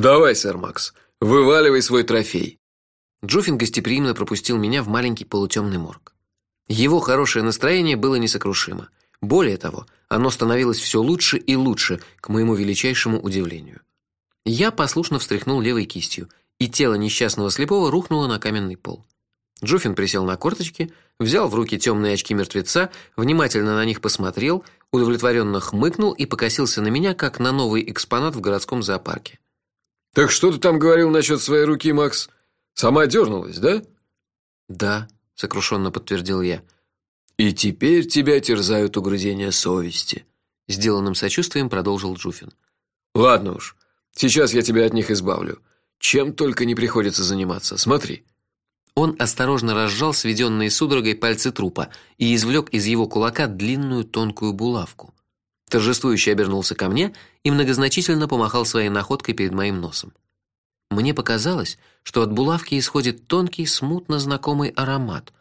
Давай, сэр Макс, вываливай свой трофей. Джуфин гостеприимно пропустил меня в маленький полутемный морг. Его хорошее настроение было несокрушимо. Более того, оно становилось все лучше и лучше, к моему величайшему удивлению. Я послушно встряхнул левой кистью, и тело несчастного слепого рухнуло на каменный пол. Джуфин присел на корточки, взял в руки темные очки мертвеца, внимательно на них посмотрел, удовлетворенно хмыкнул и покосился на меня, как на новый экспонат в городском зоопарке. Так что ты там говорил насчет своей руки, Макс? Сама дернулась, да? Да, сокрушенно подтвердил я. И теперь тебя терзают угрызения совести, сделанным сочувствием продолжил Джуфин. Ладно уж. Сейчас я тебя от них избавлю. Чем только не приходится заниматься. Смотри. Он осторожно разжал сведенные судорогой пальцы трупа и извлек из его кулака длинную тонкую булавку. Торжествующе обернулся ко мне и многозначительно помахал своей находкой перед моим носом. Мне показалось, что от булавки исходит тонкий, смутно знакомый аромат.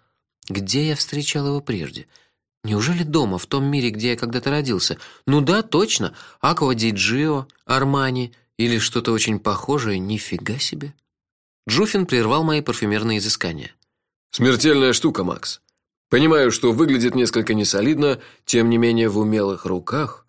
Где я встречал его прежде? Неужели дома, в том мире, где я когда-то родился? Ну да, точно, Аква ди Джио, Армани или что-то очень похожее, нифига себе. Джуфин прервал мои парфюмерные изыскания. Смертельная штука, Макс. Понимаю, что выглядит несколько несолидно, тем не менее в умелых руках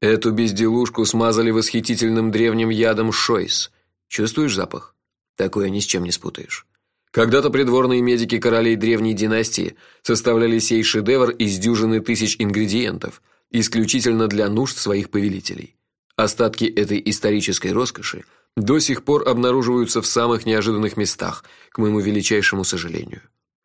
эту безделушку смазали восхитительным древним ядом шойс. Чувствуешь запах? Такое ни с чем не спутаешь. Когда-то придворные медики королей древней династии составляли сей шедевр из дюжины тысяч ингредиентов, исключительно для нужд своих повелителей. Остатки этой исторической роскоши до сих пор обнаруживаются в самых неожиданных местах, к моему величайшему сожалению.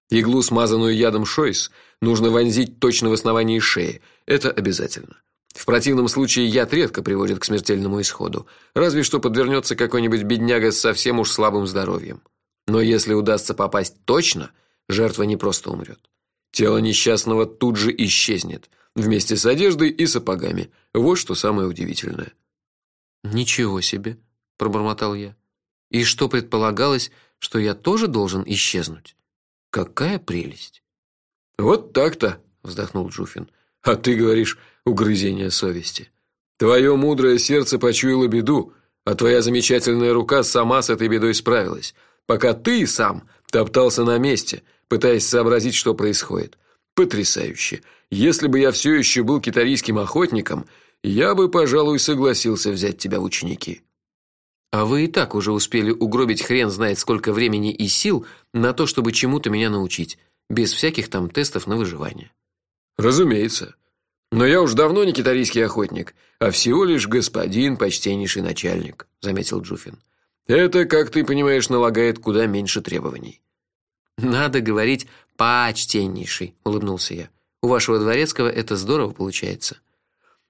Иглу, смазанную ядом шойс, нужно вонзить точно в основании шеи. Это обязательно. В противном случае яд редко приводит к смертельному исходу, разве что подвернется какой-нибудь бедняга с совсем уж слабым здоровьем. Но если удастся попасть точно, жертва не просто умрет. Тело несчастного тут же исчезнет вместе с одеждой и сапогами. Вот что самое удивительное. Ничего себе, пробормотал я. И что предполагалось, что я тоже должен исчезнуть? Какая прелесть. Вот так-то, вздохнул Джуфин. А ты говоришь угрызение совести. Твое мудрое сердце почуяло беду, а твоя замечательная рука сама с этой бедой справилась, пока ты сам топтался на месте, пытаясь сообразить, что происходит. Потрясающе. Если бы я все еще был китарийским охотником, я бы, пожалуй, согласился взять тебя в ученики. А вы и так уже успели угробить хрен знает сколько времени и сил на то, чтобы чему-то меня научить, без всяких там тестов на выживание. Разумеется. Но я уж давно не китарийский охотник, а всего лишь господин почтеннейший начальник, заметил Джуфин. Это, как ты понимаешь, налагает куда меньше требований. Надо говорить почтеннейший, улыбнулся я. У вашего дворецкого это здорово получается.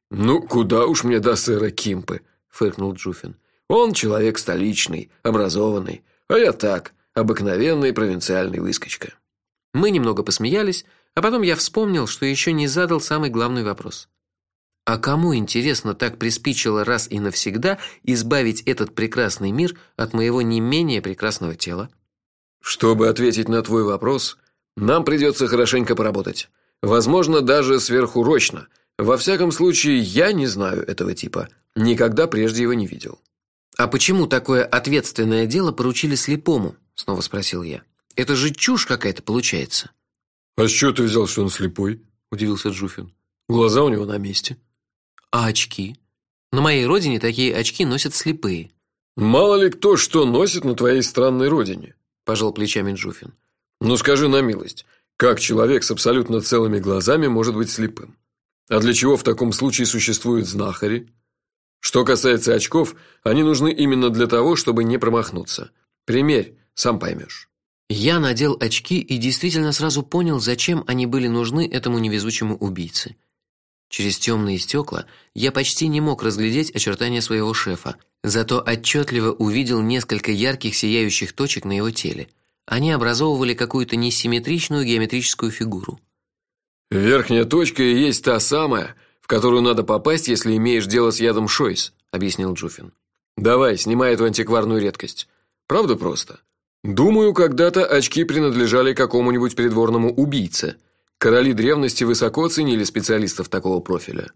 Ну, куда уж мне до сэра Кимпы, фыркнул Джуфин. Он человек столичный, образованный, а я так, обыкновенный провинциальный выскочка. Мы немного посмеялись, а потом я вспомнил, что еще не задал самый главный вопрос. А кому интересно так приспичило раз и навсегда избавить этот прекрасный мир от моего не менее прекрасного тела? Чтобы ответить на твой вопрос, нам придется хорошенько поработать. Возможно, даже сверхурочно. Во всяком случае, я не знаю этого типа. Никогда прежде его не видел. А почему такое ответственное дело поручили слепому? снова спросил я. Это же чушь какая-то получается. А с чего ты взял, что он слепой? удивился Джуфин. Глаза у него на месте. А очки? На моей родине такие очки носят слепые. Мало ли кто что носит на твоей странной родине, пожал плечами Джуфин. Ну скажи на милость, как человек с абсолютно целыми глазами может быть слепым? А для чего в таком случае существуют знахари? Что касается очков, они нужны именно для того, чтобы не промахнуться. Примерь, сам поймешь. Я надел очки и действительно сразу понял, зачем они были нужны этому невезучему убийце. Через темные стекла я почти не мог разглядеть очертания своего шефа, зато отчетливо увидел несколько ярких сияющих точек на его теле. Они образовывали какую-то несимметричную геометрическую фигуру. Верхняя точка и есть та самая, в которую надо попасть, если имеешь дело с ядом шойс, объяснил Джуфин. Давай, снимай эту антикварную редкость. Правда просто. Думаю, когда-то очки принадлежали какому-нибудь придворному убийце. Короли древности высоко ценили специалистов такого профиля.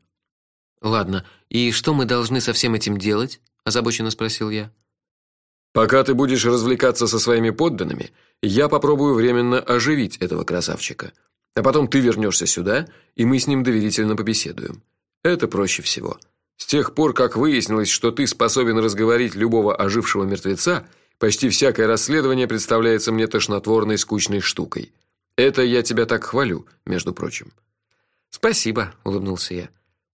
Ладно, и что мы должны со всем этим делать? озабоченно спросил я. Пока ты будешь развлекаться со своими подданными, я попробую временно оживить этого красавчика. А потом ты вернешься сюда, и мы с ним доверительно побеседуем. Это проще всего. С тех пор, как выяснилось, что ты способен разговорить любого ожившего мертвеца, почти всякое расследование представляется мне тошнотворной скучной штукой. Это я тебя так хвалю, между прочим. Спасибо, улыбнулся я.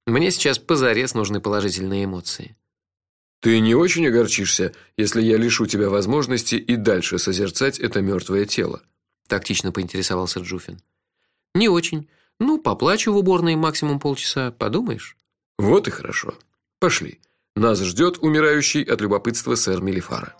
Мне сейчас позарез нужны положительные эмоции. Ты не очень огорчишься, если я лишу тебя возможности и дальше созерцать это мертвое тело, тактично поинтересовался Джуфин. Не очень. Ну, поплачу в уборной максимум полчаса, подумаешь? Вот и хорошо. Пошли. Нас ждет умирающий от любопытства сэр Мелифара.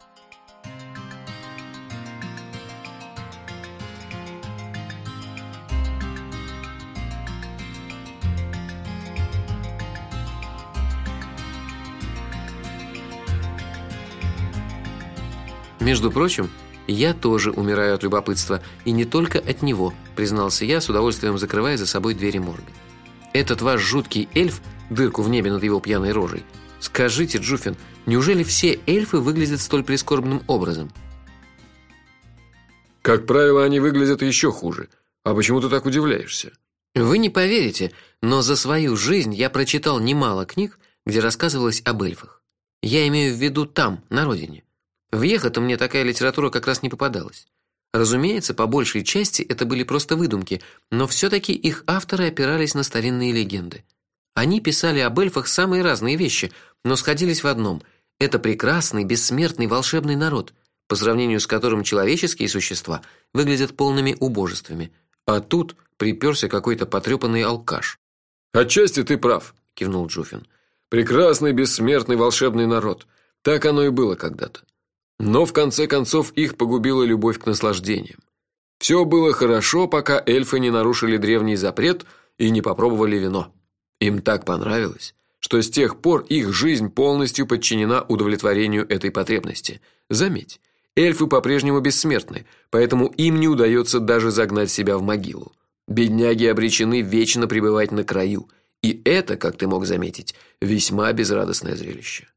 Между прочим, я тоже умираю от любопытства, и не только от него, признался я, с удовольствием закрывая за собой двери морга. Этот ваш жуткий эльф, дырку в небе над его пьяной рожей. Скажите, Джуфин, неужели все эльфы выглядят столь прискорбным образом? Как правило, они выглядят еще хуже. А почему ты так удивляешься? Вы не поверите, но за свою жизнь я прочитал немало книг, где рассказывалось об эльфах. Я имею в виду там, на родине. В Ехото мне такая литература как раз не попадалась. Разумеется, по большей части это были просто выдумки, но все таки их авторы опирались на старинные легенды. Они писали об эльфах самые разные вещи, но сходились в одном: это прекрасный, бессмертный, волшебный народ, по сравнению с которым человеческие существа выглядят полными убожествами. А тут приперся какой-то потрепанный алкаш. Отчасти ты прав, кивнул Джуфин. Прекрасный, бессмертный, волшебный народ. Так оно и было когда-то. Но в конце концов их погубила любовь к наслаждениям. Все было хорошо, пока эльфы не нарушили древний запрет и не попробовали вино. Им так понравилось, что с тех пор их жизнь полностью подчинена удовлетворению этой потребности. Заметь, эльфы по-прежнему бессмертны, поэтому им не удается даже загнать себя в могилу. Бедняги обречены вечно пребывать на краю, и это, как ты мог заметить, весьма безрадостное зрелище.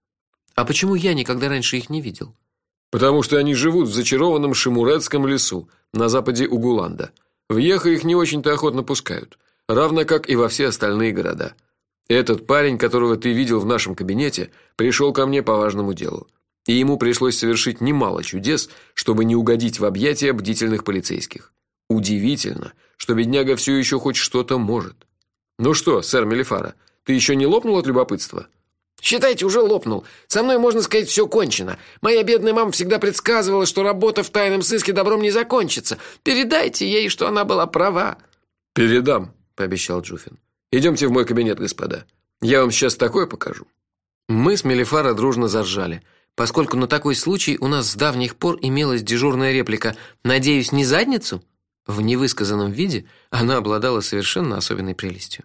А почему я никогда раньше их не видел? Потому что они живут в зачарованном Шимурецком лесу на западе Угуланда. В Ехо их не очень-то охотно пускают, равно как и во все остальные города. Этот парень, которого ты видел в нашем кабинете, пришел ко мне по важному делу. И ему пришлось совершить немало чудес, чтобы не угодить в объятия бдительных полицейских. Удивительно, что бедняга все еще хоть что-то может. Ну что, сэр Мелифара, ты еще не лопнул от любопытства? Считайте, уже лопнул. Со мной, можно сказать, все кончено. Моя бедная мама всегда предсказывала, что работа в тайном сыске добром не закончится. Передайте ей, что она была права. Передам, пообещал Джуфин. Идемте в мой кабинет, господа. Я вам сейчас такое покажу. Мы с Мелифара дружно заржали, поскольку на такой случай у нас с давних пор имелась дежурная реплика: "Надеюсь, не задницу?" В невысказанном виде она обладала совершенно особенной прелестью.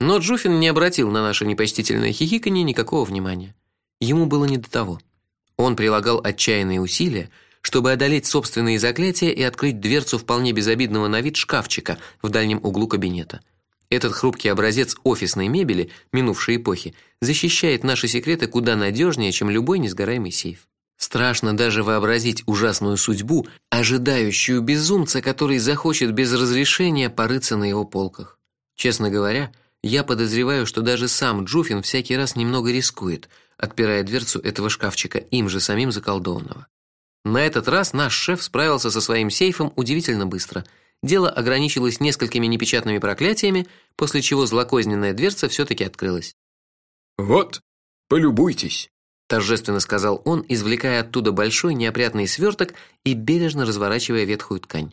Но Джуфин не обратил на наше непочтительное хихиканье никакого внимания. Ему было не до того. Он прилагал отчаянные усилия, чтобы одолеть собственные заклятия и открыть дверцу вполне безобидного на вид шкафчика в дальнем углу кабинета. Этот хрупкий образец офисной мебели минувшей эпохи защищает наши секреты куда надежнее, чем любой несгораемый сейф. Страшно даже вообразить ужасную судьбу, ожидающую безумца, который захочет без разрешения порыться на его полках. Честно говоря, я подозреваю, что даже сам Джуфин всякий раз немного рискует, отпирая дверцу этого шкафчика им же самим заколдованного. На этот раз наш шеф справился со своим сейфом удивительно быстро. Дело ограничилось несколькими непечатными проклятиями, после чего злокозненная дверца все таки открылась. Вот, полюбуйтесь, торжественно сказал он, извлекая оттуда большой неопрятный сверток и бережно разворачивая ветхую ткань.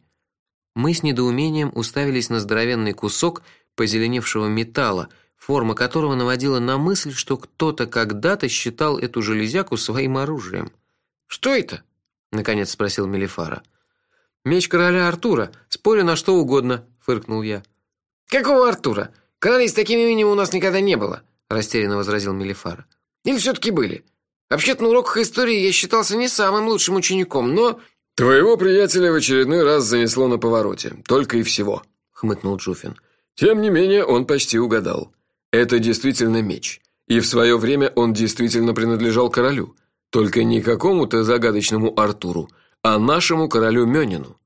Мы с недоумением уставились на здоровенный кусок, позеленевшего металла, форма которого наводила на мысль, что кто-то когда-то считал эту железяку своим оружием. Что это? наконец спросил Мелифара. Меч короля Артура, спорю на что угодно, фыркнул я. Какого Артура? Королей с таким именем у нас никогда не было, растерянно возразил Мелифара. Или все таки были? Вообще-то на уроках истории я считался не самым лучшим учеником, но Твоего приятеля в очередной раз занесло на повороте, только и всего, хмыкнул Джуфин. Тем не менее, он почти угадал. Это действительно меч, и в свое время он действительно принадлежал королю. только не какому-то загадочному Артуру, а нашему королю Мёнину.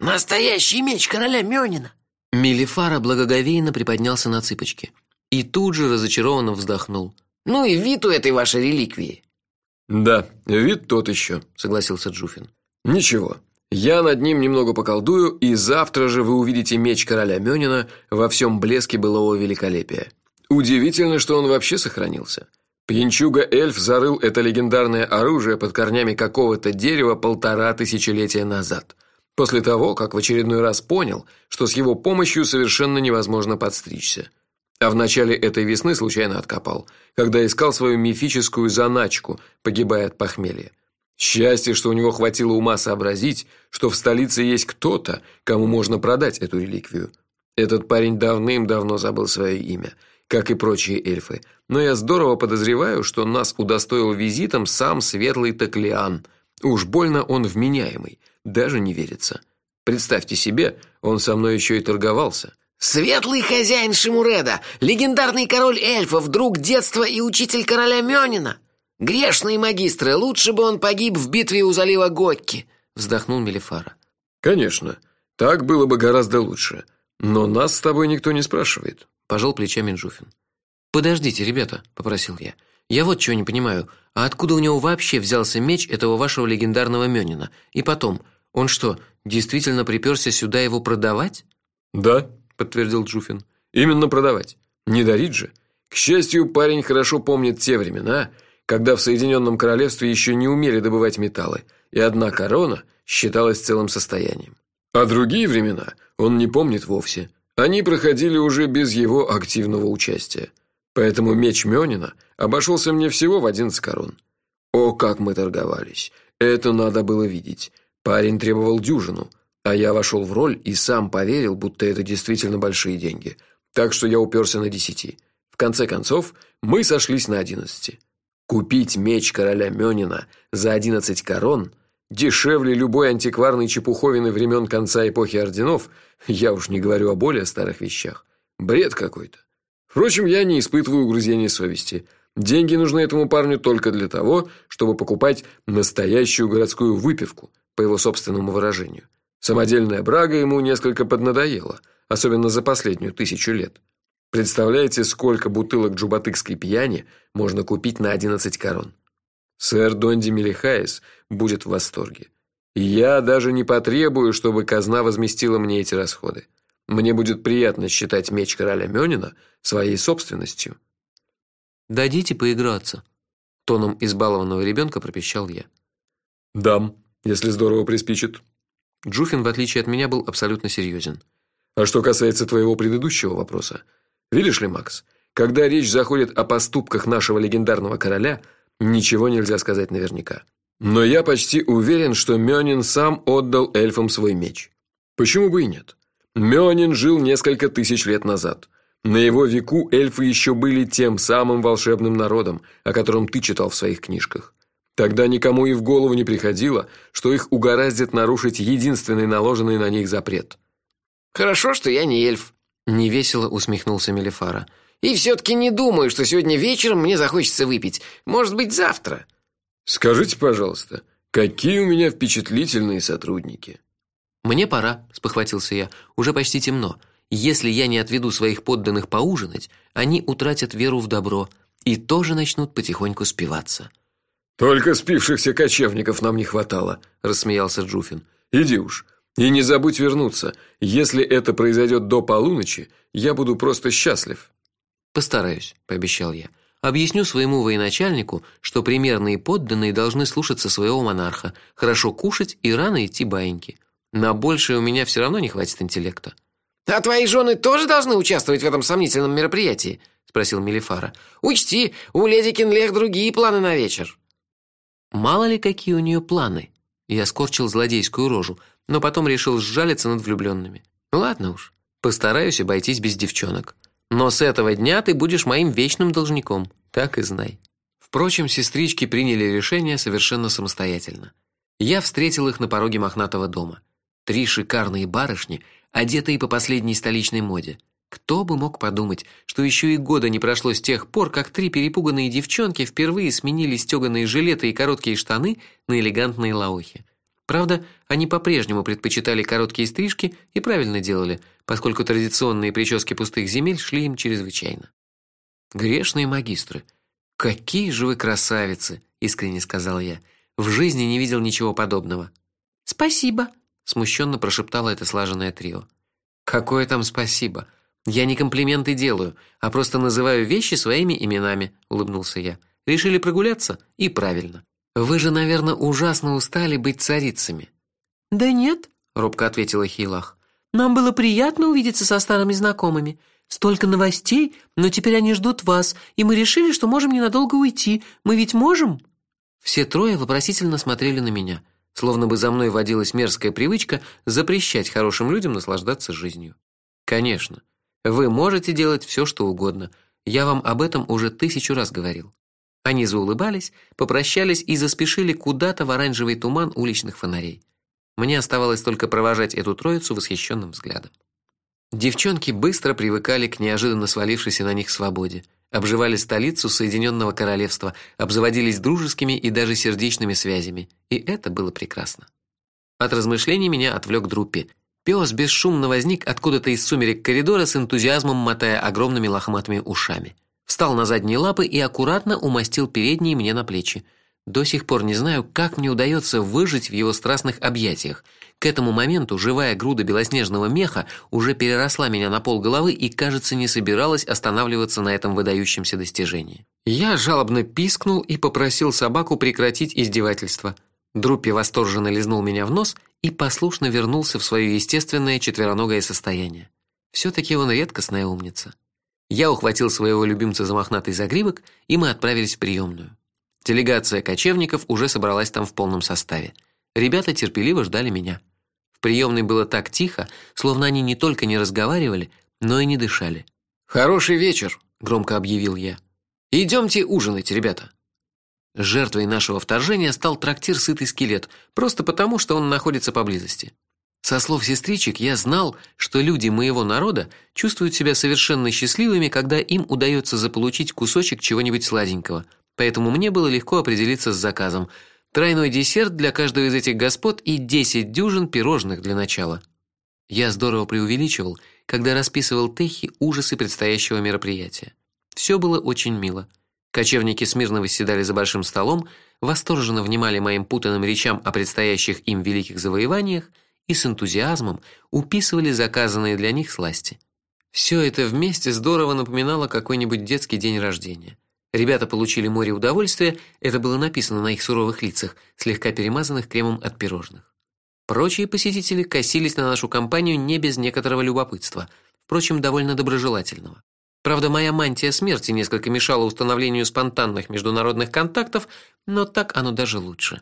Настоящий меч короля Мёнина. Милифара благоговейно приподнялся на цыпочки и тут же разочарованно вздохнул. Ну и вид у этой вашей реликвии. Да, вид тот еще, согласился Джуфин. Ничего. Я над ним немного поколдую, и завтра же вы увидите меч короля Мёнина во всем блеске былого великолепия. Удивительно, что он вообще сохранился. Пьянчуга-эльф зарыл это легендарное оружие под корнями какого-то дерева полтора тысячелетия назад. После того, как в очередной раз понял, что с его помощью совершенно невозможно подстричься. А в начале этой весны случайно откопал, когда искал свою мифическую заначку, погибая от похмелья. Счастье, что у него хватило ума сообразить, что в столице есть кто-то, кому можно продать эту реликвию. Этот парень давным-давно забыл свое имя – как и прочие эльфы. Но я здорово подозреваю, что нас удостоил визитом сам светлый Таклиан. Уж больно он вменяемый, даже не верится. Представьте себе, он со мной еще и торговался. Светлый хозяин Шимуреда, легендарный король эльфов, друг детства и учитель короля Мёнина. Грешные магистры, лучше бы он погиб в битве у залива Гокки, вздохнул Мелифара. Конечно, так было бы гораздо лучше. Но нас с тобой никто не спрашивает пожал плечами Джуфин. Подождите, ребята, попросил я. Я вот чего не понимаю. А откуда у него вообще взялся меч этого вашего легендарного Мёнина? И потом, он что, действительно приперся сюда его продавать? Да, подтвердил Джуфин. Именно продавать. Не дарить же. К счастью, парень хорошо помнит те времена, когда в Соединенном королевстве еще не умели добывать металлы, и одна корона считалась целым состоянием. А другие времена он не помнит вовсе. Они проходили уже без его активного участия. Поэтому меч Мёнина обошелся мне всего в 11 корон. О, как мы торговались. Это надо было видеть. Парень требовал дюжину, а я вошел в роль и сам поверил, будто это действительно большие деньги. Так что я уперся на десяти. В конце концов, мы сошлись на одиннадцати. Купить меч короля Мёнина за одиннадцать корон дешевле любой антикварной чепуховины времен конца эпохи орденов – я уж не говорю о более старых вещах. Бред какой-то. Впрочем, я не испытываю угрызений совести. Деньги нужны этому парню только для того, чтобы покупать настоящую городскую выпивку, по его собственному выражению. Самодельная брага ему несколько поднадоела, особенно за последнюю тысячу лет. Представляете, сколько бутылок джубатыкской пьяни можно купить на 11 корон? Сэр Донди Мелихаис будет в восторге. Я даже не потребую, чтобы казна возместила мне эти расходы. Мне будет приятно считать меч короля Мёнина своей собственностью. Дадите поиграться, тоном избалованного ребенка пропищал я. Дам, если здорово приспичит. Джуфин, в отличие от меня, был абсолютно серьезен. А что касается твоего предыдущего вопроса, видишь ли, Макс, когда речь заходит о поступках нашего легендарного короля, ничего нельзя сказать наверняка. Но я почти уверен, что Мёнин сам отдал эльфам свой меч. Почему бы и нет? Мёнин жил несколько тысяч лет назад. На его веку эльфы еще были тем самым волшебным народом, о котором ты читал в своих книжках. Тогда никому и в голову не приходило, что их угораздит нарушить единственный наложенный на них запрет. Хорошо, что я не эльф, невесело усмехнулся Мелифара. И все таки не думаю, что сегодня вечером мне захочется выпить. Может быть, завтра. Скажите, пожалуйста, какие у меня впечатлительные сотрудники. Мне пора, спохватился я. Уже почти темно. Если я не отведу своих подданных поужинать, они утратят веру в добро и тоже начнут потихоньку спиваться. Только спившихся кочевников нам не хватало, рассмеялся Джуфин. Иди уж. И не забудь вернуться. Если это произойдет до полуночи, я буду просто счастлив. Постараюсь, пообещал я. Объясню своему военачальнику, что примерные подданные должны слушаться своего монарха, хорошо кушать и рано идти баиньки. На большее у меня все равно не хватит интеллекта. А твои жены тоже должны участвовать в этом сомнительном мероприятии, спросил Мелифара. Учти, у леди Кинлех другие планы на вечер. Мало ли какие у нее планы. Я скорчил злодейскую рожу, но потом решил сжалиться над влюбленными. Ладно уж, постараюсь обойтись без девчонок. Но с этого дня ты будешь моим вечным должником, так и знай. Впрочем, сестрички приняли решение совершенно самостоятельно. Я встретил их на пороге мохнатого дома. Три шикарные барышни, одетые по последней столичной моде. Кто бы мог подумать, что еще и года не прошло с тех пор, как три перепуганные девчонки впервые сменили стеганые жилеты и короткие штаны на элегантные лаухи. Правда, они по-прежнему предпочитали короткие стрижки и правильно делали, поскольку традиционные прически пустых земель шли им чрезвычайно. Грешные магистры, какие же вы красавицы, искренне сказал я. В жизни не видел ничего подобного. Спасибо, смущенно прошептало это слаженное трио. Какое там спасибо? Я не комплименты делаю, а просто называю вещи своими именами, улыбнулся я. Решили прогуляться? И правильно. Вы же, наверное, ужасно устали быть царицами. Да нет, робко ответила Хилах. Нам было приятно увидеться со старыми знакомыми. Столько новостей, но теперь они ждут вас, и мы решили, что можем ненадолго уйти. Мы ведь можем? Все трое вопросительно смотрели на меня, словно бы за мной водилась мерзкая привычка запрещать хорошим людям наслаждаться жизнью. Конечно, вы можете делать все, что угодно. Я вам об этом уже тысячу раз говорил. Они заулыбались, попрощались и заспешили куда-то в оранжевый туман уличных фонарей. Мне оставалось только провожать эту троицу восхищенным взглядом. Девчонки быстро привыкали к неожиданно свалившейся на них свободе, обживали столицу Соединенного Королевства, обзаводились дружескими и даже сердечными связями, и это было прекрасно. От размышлений меня отвлек Друппи. Пес бесшумно возник откуда-то из сумерек коридора с энтузиазмом мотая огромными лохматыми ушами встал на задние лапы и аккуратно умастил передние мне на плечи. До сих пор не знаю, как мне удается выжить в его страстных объятиях. К этому моменту живая груда белоснежного меха уже переросла меня на пол головы и, кажется, не собиралась останавливаться на этом выдающемся достижении. Я жалобно пискнул и попросил собаку прекратить издевательство. Друппи восторженно лизнул меня в нос и послушно вернулся в свое естественное четвероногое состояние. все таки он редкостная умница. Я ухватил своего любимца за мохнатый загривок, и мы отправились в приемную. Делегация кочевников уже собралась там в полном составе. Ребята терпеливо ждали меня. В приемной было так тихо, словно они не только не разговаривали, но и не дышали. Хороший вечер, громко объявил я. Идемте ужинать, ребята. Жертвой нашего вторжения стал трактир Сытый скелет, просто потому, что он находится поблизости. Со слов сестричек я знал, что люди моего народа чувствуют себя совершенно счастливыми, когда им удается заполучить кусочек чего-нибудь сладенького. Поэтому мне было легко определиться с заказом: тройной десерт для каждого из этих господ и 10 дюжин пирожных для начала. Я здорово преувеличивал, когда расписывал Техи ужасы предстоящего мероприятия. Все было очень мило. Кочевники смирно восседали за большим столом, восторженно внимали моим путанным речам о предстоящих им великих завоеваниях и с энтузиазмом уписывали заказанные для них сласти. Все это вместе здорово напоминало какой-нибудь детский день рождения. Ребята получили море удовольствия, это было написано на их суровых лицах, слегка перемазанных кремом от пирожных. Прочие посетители косились на нашу компанию не без некоторого любопытства, впрочем, довольно доброжелательного. Правда, моя мантия смерти несколько мешала установлению спонтанных международных контактов, но так оно даже лучше.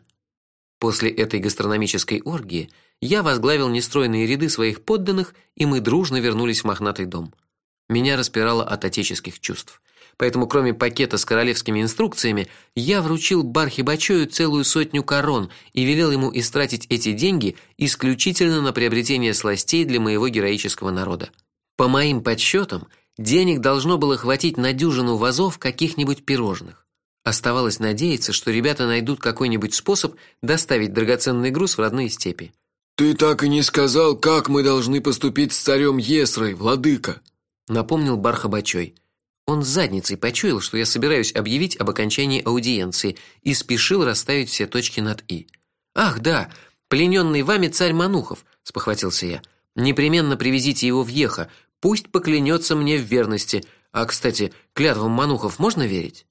После этой гастрономической оргии я возглавил нестройные ряды своих подданных, и мы дружно вернулись в мохнатый дом. Меня распирало от отеческих чувств. Поэтому, кроме пакета с королевскими инструкциями, я вручил Бархибачою целую сотню корон и велел ему истратить эти деньги исключительно на приобретение сластей для моего героического народа. По моим подсчетам, денег должно было хватить на дюжину вазов каких-нибудь пирожных. Оставалось надеяться, что ребята найдут какой-нибудь способ доставить драгоценный груз в родные степи. Ты так и не сказал, как мы должны поступить с царем Есрой, владыка, напомнил Бархабачой. Он с задницей почуял, что я собираюсь объявить об окончании аудиенции, и спешил расставить все точки над и. Ах, да, плененный вами царь Манухов, спохватился я. Непременно привезите его в Еха, пусть поклянется мне в верности. А, кстати, клятвам Манухов можно верить?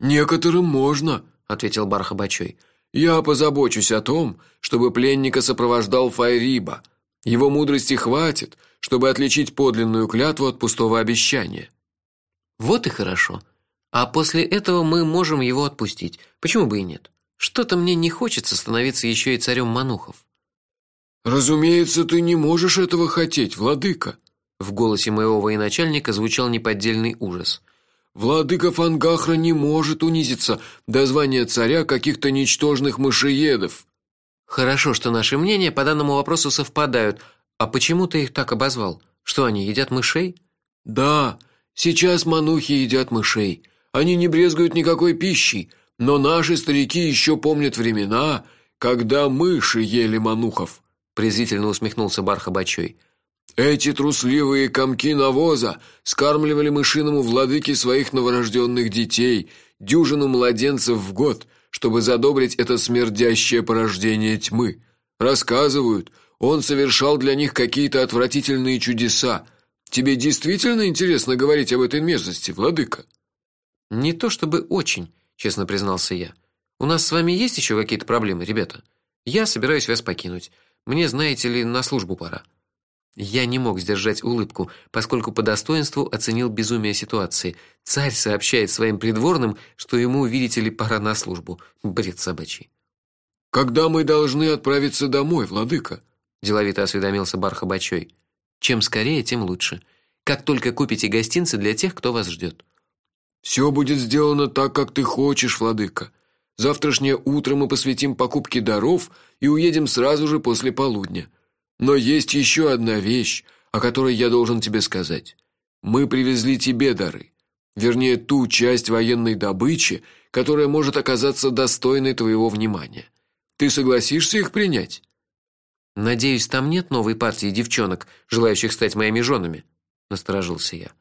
Некоторым можно, ответил Бархабачой. Я позабочусь о том, чтобы пленника сопровождал Файриба. Его мудрости хватит, чтобы отличить подлинную клятву от пустого обещания. Вот и хорошо. А после этого мы можем его отпустить. Почему бы и нет? Что-то мне не хочется становиться еще и царем Манухов. Разумеется, ты не можешь этого хотеть, владыка. В голосе моего военачальника звучал неподдельный ужас. Владыка Фангахра не может унизиться до звания царя каких-то ничтожных мышеедов. Хорошо, что наши мнения по данному вопросу совпадают. А почему ты их так обозвал? Что они едят мышей? Да, сейчас манухи едят мышей. Они не брезгуют никакой пищей, но наши старики еще помнят времена, когда мыши ели манухов, презрительно усмехнулся Бархабачой. Эти трусливые комки навоза скармливали мышиному владыке своих новорожденных детей, дюжину младенцев в год, чтобы задобрить это смердящее порождение тьмы. Рассказывают, он совершал для них какие-то отвратительные чудеса. Тебе действительно интересно говорить об этой мерзости, владыка? Не то чтобы очень, честно признался я. У нас с вами есть еще какие-то проблемы, ребята? Я собираюсь вас покинуть. Мне, знаете ли, на службу пора. Я не мог сдержать улыбку, поскольку по достоинству оценил безумие ситуации. Царь сообщает своим придворным, что ему, видите ли, пора на службу. Бред собачий. Когда мы должны отправиться домой, владыка? деловито осведомился Бархабачой. Чем скорее, тем лучше. Как только купите гостинцы для тех, кто вас ждет. Все будет сделано так, как ты хочешь, владыка. Завтрашнее утро мы посвятим покупке даров и уедем сразу же после полудня. Но есть еще одна вещь, о которой я должен тебе сказать. Мы привезли тебе дары, вернее, ту часть военной добычи, которая может оказаться достойной твоего внимания. Ты согласишься их принять? Надеюсь, там нет новой партии девчонок, желающих стать моими женами, насторожился я.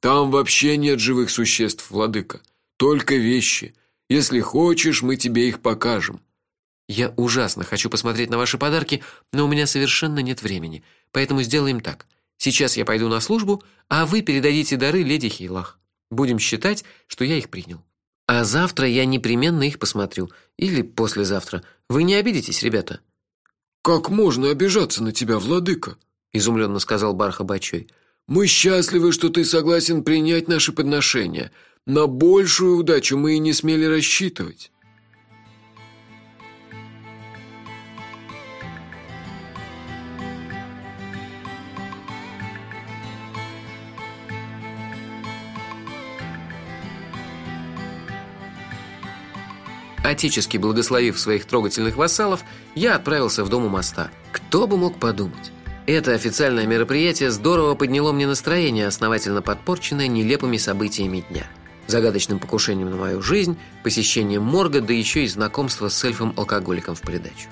Там вообще нет живых существ, владыка, только вещи. Если хочешь, мы тебе их покажем. Я ужасно хочу посмотреть на ваши подарки, но у меня совершенно нет времени. Поэтому сделаем так. Сейчас я пойду на службу, а вы передадите дары леди Хейлах. Будем считать, что я их принял. А завтра я непременно их посмотрю или послезавтра. Вы не обидитесь, ребята? Как можно обижаться на тебя, владыка? изумленно сказал Бархабачой. Мы счастливы, что ты согласен принять наши подношения. На большую удачу мы и не смели рассчитывать. Отечески благословив своих трогательных вассалов, я отправился в дом у моста. Кто бы мог подумать? Это официальное мероприятие здорово подняло мне настроение, основательно подпорченное нелепыми событиями дня. Загадочным покушением на мою жизнь, посещением морга, да еще и знакомство с эльфом-алкоголиком в придачу.